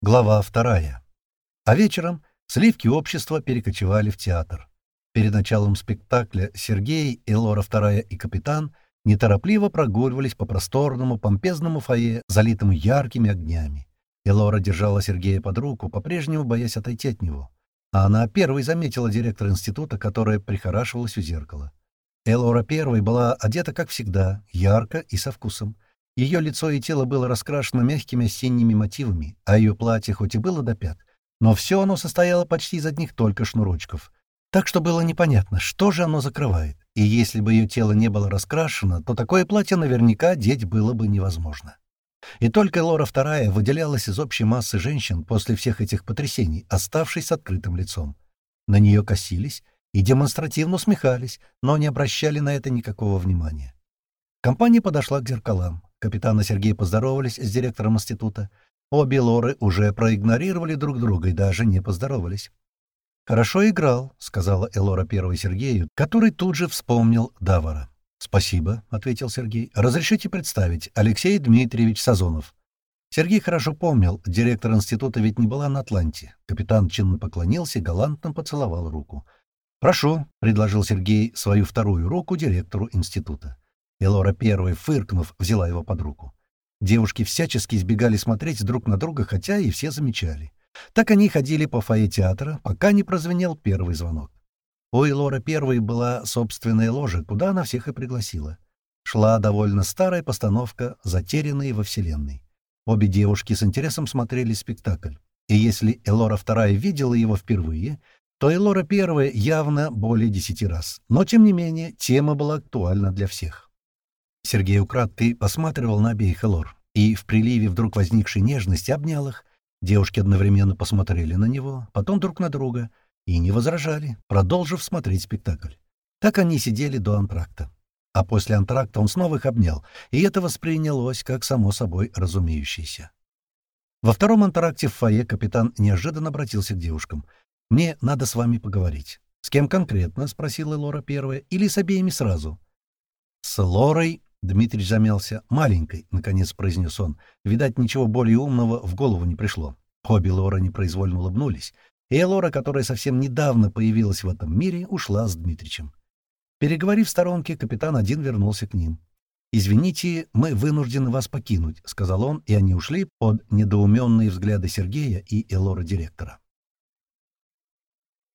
Глава вторая. А вечером сливки общества перекочевали в театр. Перед началом спектакля Сергей, Элора вторая и капитан неторопливо прогуливались по просторному, помпезному фойе, залитому яркими огнями. Элора держала Сергея под руку, по-прежнему боясь отойти от него. А она первой заметила директора института, которая прихорашивалась у зеркала. Элора первой была одета, как всегда, ярко и со вкусом. Ее лицо и тело было раскрашено мягкими осенними мотивами, а ее платье хоть и было до пят, но все оно состояло почти из одних только шнурочков. Так что было непонятно, что же оно закрывает. И если бы ее тело не было раскрашено, то такое платье наверняка одеть было бы невозможно. И только Лора вторая выделялась из общей массы женщин после всех этих потрясений, оставшись с открытым лицом. На нее косились и демонстративно усмехались, но не обращали на это никакого внимания. Компания подошла к зеркалам. Капитан и Сергей поздоровались с директором института. Обе Лоры уже проигнорировали друг друга и даже не поздоровались. «Хорошо играл», — сказала Элора первой Сергею, который тут же вспомнил Давара. «Спасибо», — ответил Сергей. «Разрешите представить, Алексей Дмитриевич Сазонов». Сергей хорошо помнил, директор института ведь не была на Атланте. Капитан чинно поклонился и галантно поцеловал руку. «Прошу», — предложил Сергей свою вторую руку директору института. Элора первой, фыркнув, взяла его под руку. Девушки всячески избегали смотреть друг на друга, хотя и все замечали. Так они ходили по фойе театра, пока не прозвенел первый звонок. У Элора первой была собственная ложа, куда она всех и пригласила. Шла довольно старая постановка «Затерянные во Вселенной». Обе девушки с интересом смотрели спектакль. И если Элора вторая видела его впервые, то Элора первая явно более десяти раз. Но, тем не менее, тема была актуальна для всех. Сергей украдкой посматривал на обеих Элор, и в приливе вдруг возникшей нежности обнял их. Девушки одновременно посмотрели на него, потом друг на друга, и не возражали, продолжив смотреть спектакль. Так они сидели до антракта. А после антракта он снова их обнял, и это воспринялось как само собой разумеющееся. Во втором антракте в фойе капитан неожиданно обратился к девушкам. «Мне надо с вами поговорить». «С кем конкретно?» — спросила Лора первая. «Или с обеими сразу?» «С Лорой Дмитрий замялся. «Маленькой», — наконец произнес он. Видать, ничего более умного в голову не пришло. Обе Лора непроизвольно улыбнулись. И Лора, которая совсем недавно появилась в этом мире, ушла с Дмитричем. Переговорив в сторонке, капитан один вернулся к ним. «Извините, мы вынуждены вас покинуть», — сказал он, и они ушли под недоуменные взгляды Сергея и Элора директора.